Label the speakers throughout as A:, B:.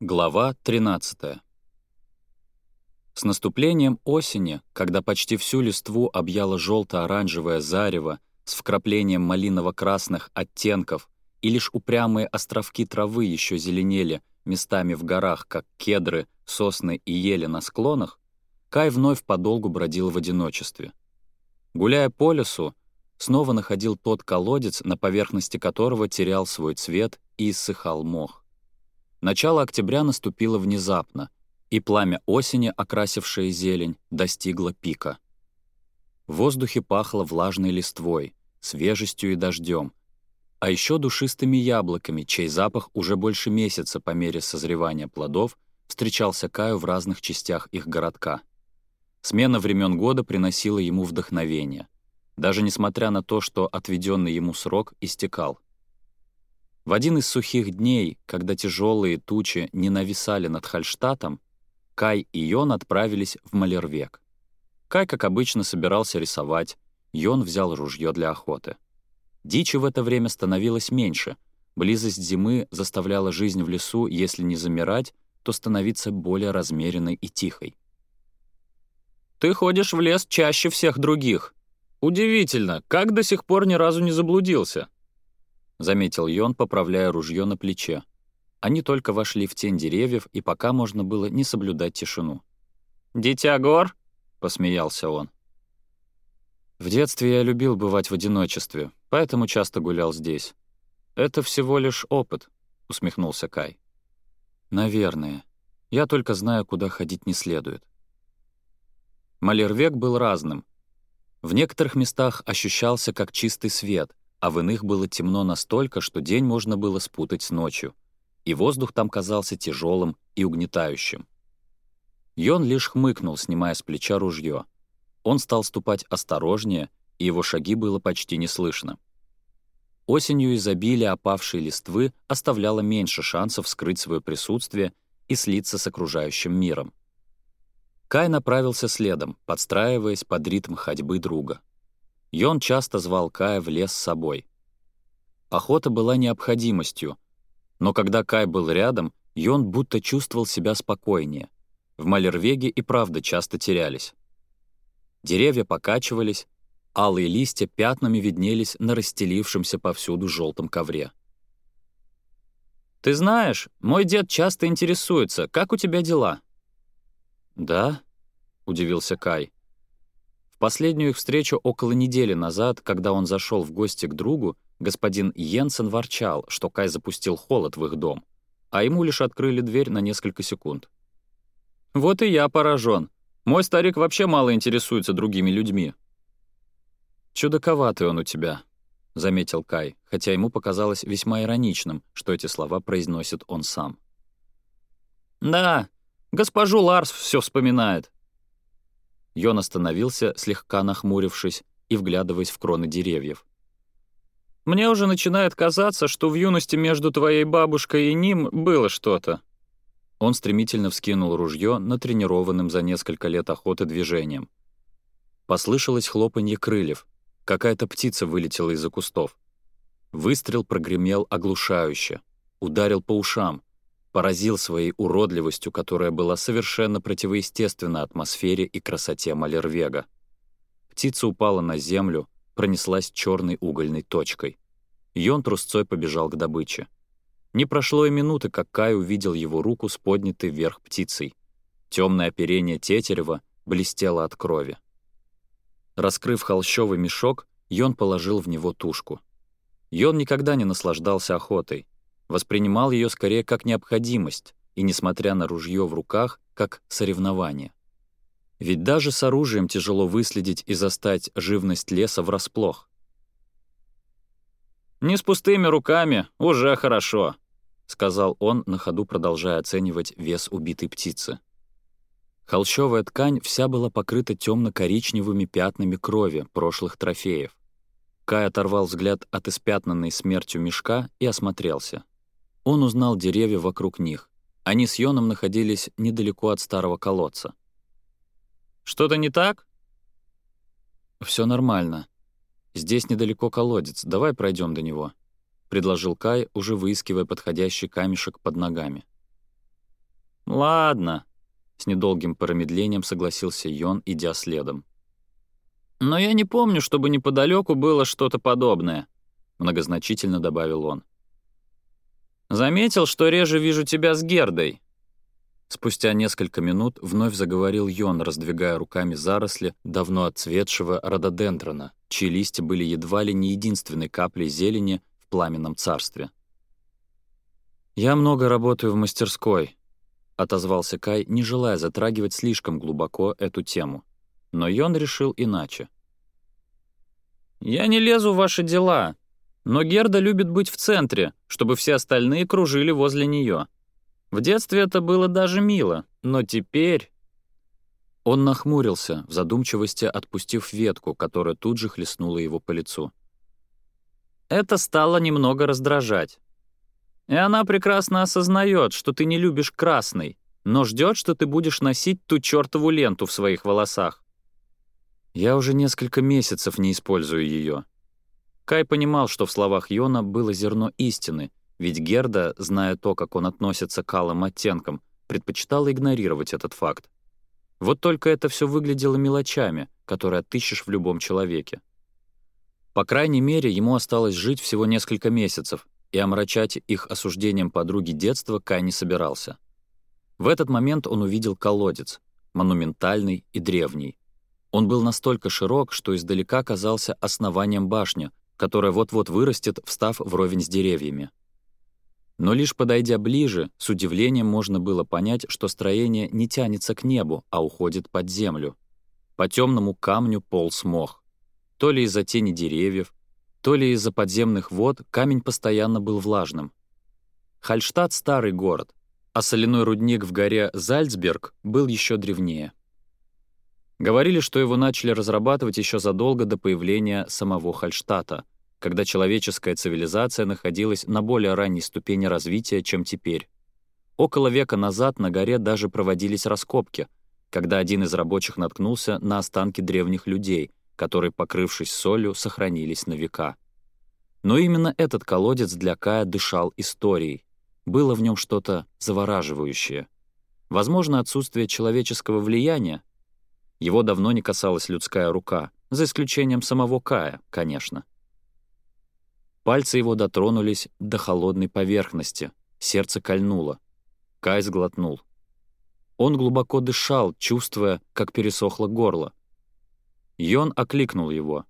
A: Глава 13. С наступлением осени, когда почти всю листву объяло желто-оранжевое зарево с вкраплением малиново-красных оттенков, и лишь упрямые островки травы еще зеленели местами в горах, как кедры, сосны и ели на склонах, Кай вновь подолгу бродил в одиночестве. Гуляя по лесу, снова находил тот колодец, на поверхности которого терял свой цвет и иссыхал мох. Начало октября наступило внезапно, и пламя осени, окрасившее зелень, достигло пика. В воздухе пахло влажной листвой, свежестью и дождем, а еще душистыми яблоками, чей запах уже больше месяца по мере созревания плодов встречался Каю в разных частях их городка. Смена времен года приносила ему вдохновение, даже несмотря на то, что отведенный ему срок истекал — в один из сухих дней, когда тяжелые тучи не нависали над Хальштатом, Кай и Йон отправились в Малервек. Кай, как обычно, собирался рисовать, Йон взял ружье для охоты. Дичи в это время становилось меньше, близость зимы заставляла жизнь в лесу, если не замирать, то становиться более размеренной и тихой. «Ты ходишь в лес чаще всех других. Удивительно, как до сих пор ни разу не заблудился?» — заметил Йон, поправляя ружье на плече. Они только вошли в тень деревьев, и пока можно было не соблюдать тишину. «Дитя гор?» — посмеялся он. «В детстве я любил бывать в одиночестве, поэтому часто гулял здесь. Это всего лишь опыт», — усмехнулся Кай. «Наверное. Я только знаю, куда ходить не следует». Малервек был разным. В некоторых местах ощущался как чистый свет — а в иных было темно настолько, что день можно было спутать с ночью, и воздух там казался тяжелым и угнетающим. Йон лишь хмыкнул, снимая с плеча ружье. Он стал ступать осторожнее, и его шаги было почти не слышно. Осенью изобилие опавшей листвы оставляло меньше шансов скрыть свое присутствие и слиться с окружающим миром. Кай направился следом, подстраиваясь под ритм ходьбы друга. И часто звал Кая в лес с собой. Охота была необходимостью, но когда Кай был рядом, Йон будто чувствовал себя спокойнее. В Малервеге и правда часто терялись. Деревья покачивались, алые листья пятнами виднелись на расстелившемся повсюду желтом ковре. «Ты знаешь, мой дед часто интересуется, как у тебя дела?» «Да?» — удивился Кай. Последнюю их встречу около недели назад, когда он зашел в гости к другу, господин Йенсен ворчал, что Кай запустил холод в их дом, а ему лишь открыли дверь на несколько секунд. «Вот и я поражен. Мой старик вообще мало интересуется другими людьми». «Чудаковатый он у тебя», — заметил Кай, хотя ему показалось весьма ироничным, что эти слова произносит он сам. «Да, госпожу Ларс все вспоминает. Йон остановился, слегка нахмурившись и вглядываясь в кроны деревьев. «Мне уже начинает казаться, что в юности между твоей бабушкой и ним было что-то». Он стремительно вскинул ружье натренированным за несколько лет охоты движением. Послышалось хлопанье крыльев. Какая-то птица вылетела из-за кустов. Выстрел прогремел оглушающе. Ударил по ушам поразил своей уродливостью, которая была совершенно противоестественна атмосфере и красоте Малервега. Птица упала на землю, пронеслась черной угольной точкой. Йон трусцой побежал к добыче. Не прошло и минуты, как Кай увидел его руку с поднятой вверх птицей. Темное оперение тетерева блестело от крови. Раскрыв холщовый мешок, Йон положил в него тушку. Йон никогда не наслаждался охотой — воспринимал ее скорее как необходимость и, несмотря на ружье в руках, как соревнование. Ведь даже с оружием тяжело выследить и застать живность леса врасплох. «Не с пустыми руками, уже хорошо», — сказал он, на ходу продолжая оценивать вес убитой птицы. Холщовая ткань вся была покрыта темно-коричневыми пятнами крови прошлых трофеев. Кай оторвал взгляд от испятнанной смертью мешка и осмотрелся. Он узнал деревья вокруг них. Они с Йоном находились недалеко от старого колодца. «Что-то не так?» Все нормально. Здесь недалеко колодец, давай пройдем до него», — предложил Кай, уже выискивая подходящий камешек под ногами. «Ладно», — с недолгим промедлением согласился Йон, идя следом. «Но я не помню, чтобы неподалеку было что-то подобное», — многозначительно добавил он. Заметил, что реже вижу тебя с Гердой. Спустя несколько минут вновь заговорил Йон, раздвигая руками заросли давно отцветшего рододендрона, чьи листья были едва ли не единственной каплей зелени в пламенном царстве. «Я много работаю в мастерской», — отозвался Кай, не желая затрагивать слишком глубоко эту тему. Но Йон решил иначе. «Я не лезу в ваши дела», но Герда любит быть в центре, чтобы все остальные кружили возле нее. В детстве это было даже мило, но теперь... Он нахмурился, в задумчивости отпустив ветку, которая тут же хлестнула его по лицу. Это стало немного раздражать. И она прекрасно осознает, что ты не любишь красный, но ждет, что ты будешь носить ту чертову ленту в своих волосах. Я уже несколько месяцев не использую ее, Кай понимал, что в словах Йона было зерно истины, ведь Герда, зная то, как он относится к алым оттенкам, предпочитала игнорировать этот факт. Вот только это все выглядело мелочами, которые отыщешь в любом человеке. По крайней мере, ему осталось жить всего несколько месяцев, и омрачать их осуждением подруги детства Кай не собирался. В этот момент он увидел колодец, монументальный и древний. Он был настолько широк, что издалека казался основанием башни, которая вот-вот вырастет, встав вровень с деревьями. Но лишь подойдя ближе, с удивлением можно было понять, что строение не тянется к небу, а уходит под землю. По темному камню полз мох. То ли из-за тени деревьев, то ли из-за подземных вод камень постоянно был влажным. Хальштадт — старый город, а соляной рудник в горе Зальцберг был еще древнее. Говорили, что его начали разрабатывать еще задолго до появления самого Хальштата, когда человеческая цивилизация находилась на более ранней ступени развития, чем теперь. Около века назад на горе даже проводились раскопки, когда один из рабочих наткнулся на останки древних людей, которые, покрывшись солью, сохранились на века. Но именно этот колодец для Кая дышал историей. Было в нем что-то завораживающее. Возможно, отсутствие человеческого влияния, его давно не касалась людская рука, за исключением самого Кая, конечно. Пальцы его дотронулись до холодной поверхности, сердце кольнуло. Кай сглотнул. Он глубоко дышал, чувствуя, как пересохло горло. Йон окликнул его.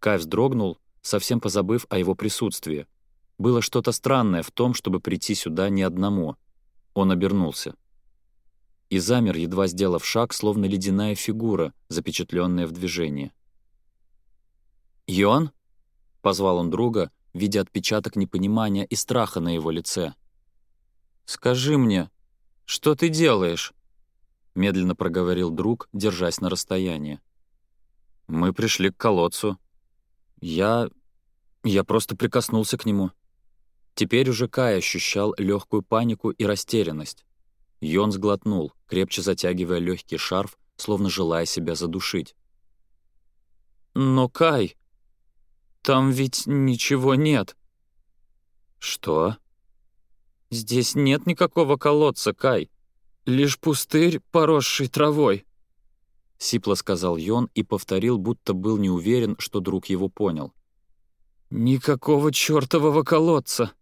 A: Кай вздрогнул, совсем позабыв о его присутствии. Было что-то странное в том, чтобы прийти сюда не одному. Он обернулся и замер, едва сделав шаг, словно ледяная фигура, запечатленная в движении. «Йон?» — позвал он друга, видя отпечаток непонимания и страха на его лице. «Скажи мне, что ты делаешь?» — медленно проговорил друг, держась на расстоянии. «Мы пришли к колодцу. Я... я просто прикоснулся к нему». Теперь уже Кай ощущал легкую панику и растерянность. Йон сглотнул, крепче затягивая легкий шарф, словно желая себя задушить. «Но, Кай, там ведь ничего нет». «Что?» «Здесь нет никакого колодца, Кай. Лишь пустырь, поросший травой». Сипло сказал Йон и повторил, будто был не уверен, что друг его понял. «Никакого чертового колодца!»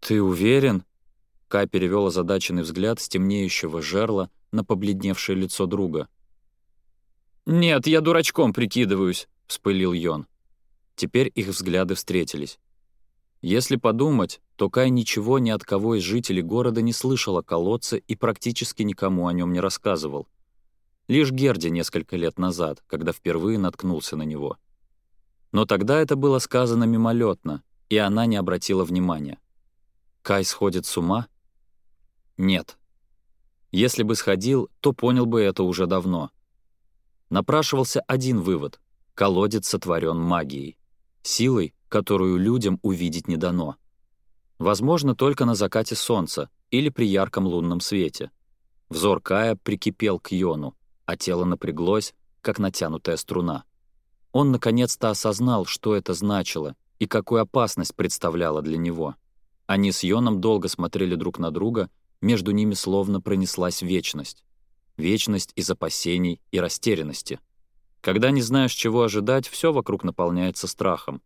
A: «Ты уверен?» Ка перевел озадаченный взгляд с темнеющего жерла на побледневшее лицо друга. «Нет, я дурачком прикидываюсь», — вспылил Йон. Теперь их взгляды встретились. Если подумать, то Кай ничего ни от кого из жителей города не слышал о колодце и практически никому о нем не рассказывал. Лишь Герди несколько лет назад, когда впервые наткнулся на него. Но тогда это было сказано мимолетно, и она не обратила внимания. Кай сходит с ума? Нет. Если бы сходил, то понял бы это уже давно. Напрашивался один вывод — колодец сотворен магией, силой, которую людям увидеть не дано. Возможно, только на закате солнца или при ярком лунном свете. Взор Кая прикипел к Йону, а тело напряглось, как натянутая струна. Он наконец-то осознал, что это значило и какую опасность представляло для него. Они с Йоном долго смотрели друг на друга, между ними словно пронеслась вечность. Вечность из опасений и растерянности. Когда не знаешь, чего ожидать, все вокруг наполняется страхом.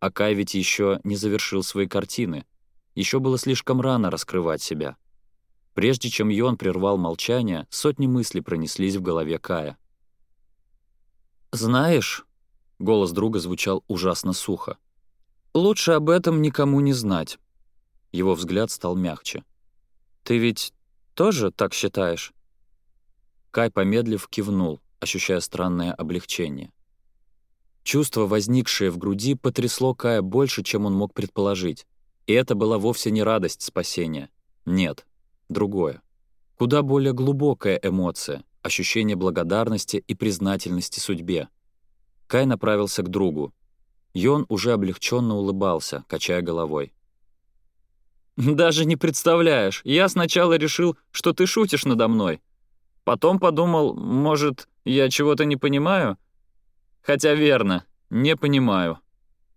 A: А Кай ведь еще не завершил свои картины. Еще было слишком рано раскрывать себя. Прежде чем Йон прервал молчание, сотни мыслей пронеслись в голове Кая. «Знаешь...» — голос друга звучал ужасно сухо. «Лучше об этом никому не знать». Его взгляд стал мягче. «Ты ведь тоже так считаешь?» Кай, помедлив, кивнул, ощущая странное облегчение. Чувство, возникшее в груди, потрясло Кая больше, чем он мог предположить. И это была вовсе не радость спасения. Нет, другое. Куда более глубокая эмоция, ощущение благодарности и признательности судьбе. Кай направился к другу. Йон уже облегченно улыбался, качая головой. «Даже не представляешь. Я сначала решил, что ты шутишь надо мной. Потом подумал, может, я чего-то не понимаю? Хотя верно, не понимаю».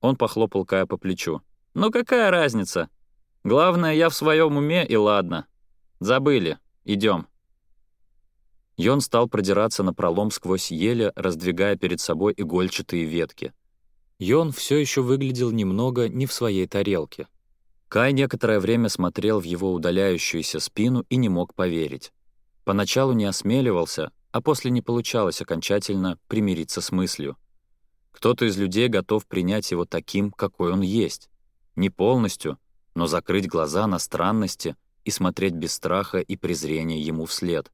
A: Он похлопал Кая по плечу. Но какая разница? Главное, я в своем уме, и ладно. Забыли. Идем. Йон стал продираться на пролом сквозь ели, раздвигая перед собой игольчатые ветки. Йон все еще выглядел немного не в своей тарелке. Кай некоторое время смотрел в его удаляющуюся спину и не мог поверить. Поначалу не осмеливался, а после не получалось окончательно примириться с мыслью. Кто-то из людей готов принять его таким, какой он есть. Не полностью, но закрыть глаза на странности и смотреть без страха и презрения ему вслед.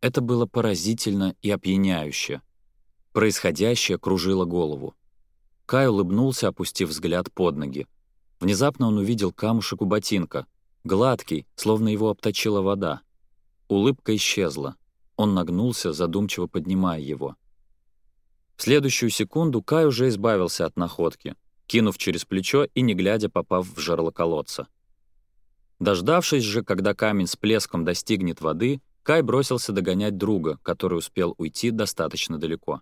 A: Это было поразительно и опьяняюще. Происходящее кружило голову. Кай улыбнулся, опустив взгляд под ноги. Внезапно он увидел камушек у ботинка, гладкий, словно его обточила вода. Улыбка исчезла. Он нагнулся, задумчиво поднимая его. В следующую секунду Кай уже избавился от находки, кинув через плечо и не глядя попав в жерло колодца. Дождавшись же, когда камень с плеском достигнет воды, Кай бросился догонять друга, который успел уйти достаточно далеко.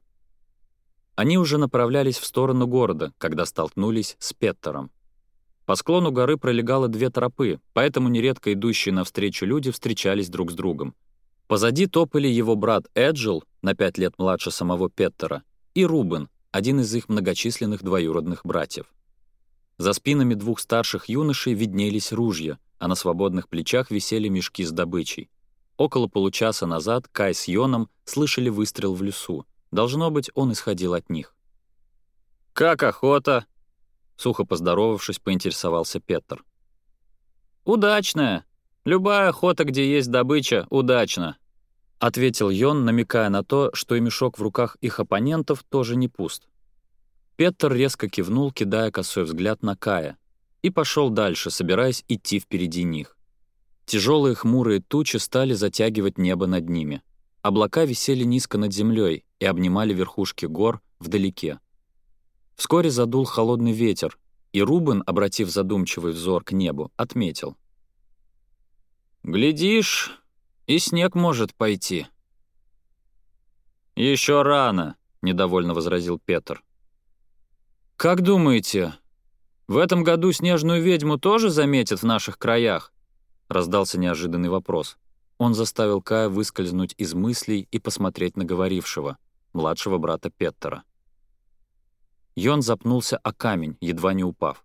A: Они уже направлялись в сторону города, когда столкнулись с Петтером. По склону горы пролегало две тропы, поэтому нередко идущие навстречу люди встречались друг с другом. Позади топали его брат Эджил, на пять лет младше самого Петтера, и Рубен, один из их многочисленных двоюродных братьев. За спинами двух старших юношей виднелись ружья, а на свободных плечах висели мешки с добычей. Около получаса назад Кай с Йоном слышали выстрел в лесу. Должно быть, он исходил от них. «Как охота?» Сухо поздоровавшись, поинтересовался Петр. «Удачная! Любая охота, где есть добыча, удачна!» — ответил Йон, намекая на то, что и мешок в руках их оппонентов тоже не пуст. Петр резко кивнул, кидая косой взгляд на Кая, и пошел дальше, собираясь идти впереди них. Тяжелые хмурые тучи стали затягивать небо над ними. Облака висели низко над землей и обнимали верхушки гор вдалеке. Вскоре задул холодный ветер, и Рубен, обратив задумчивый взор к небу, отметил. «Глядишь, и снег может пойти». Еще рано», — недовольно возразил Петр. «Как думаете, в этом году снежную ведьму тоже заметят в наших краях?» — раздался неожиданный вопрос. Он заставил Кая выскользнуть из мыслей и посмотреть на говорившего, младшего брата Петтера. Йон запнулся о камень, едва не упав.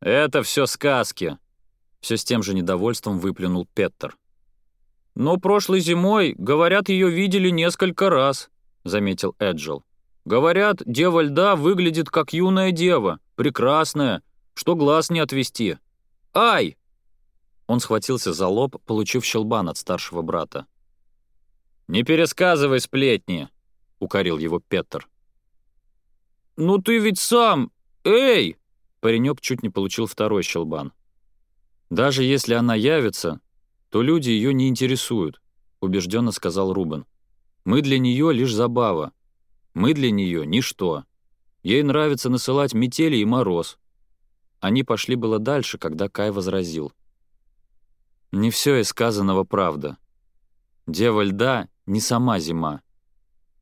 A: «Это все сказки!» — все с тем же недовольством выплюнул Петтер. «Но прошлой зимой, говорят, ее видели несколько раз», — заметил Эджил. «Говорят, дева льда выглядит как юная дева, прекрасная, что глаз не отвести. Ай!» Он схватился за лоб, получив щелбан от старшего брата. «Не пересказывай сплетни», — укорил его Петр. «Ну ты ведь сам! Эй!» Паренек чуть не получил второй щелбан. «Даже если она явится, то люди ее не интересуют», — убежденно сказал Рубен. «Мы для нее лишь забава. Мы для нее ничто. Ей нравится насылать метели и мороз». Они пошли было дальше, когда Кай возразил. «Не все из сказанного правда. Дева льда не сама зима.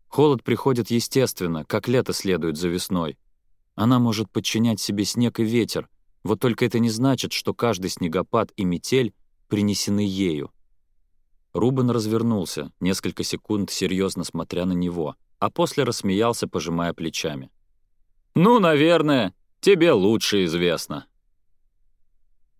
A: Холод приходит естественно, как лето следует за весной. Она может подчинять себе снег и ветер, вот только это не значит, что каждый снегопад и метель принесены ею. Рубен развернулся, несколько секунд серьезно смотря на него, а после рассмеялся, пожимая плечами. «Ну, наверное, тебе лучше известно».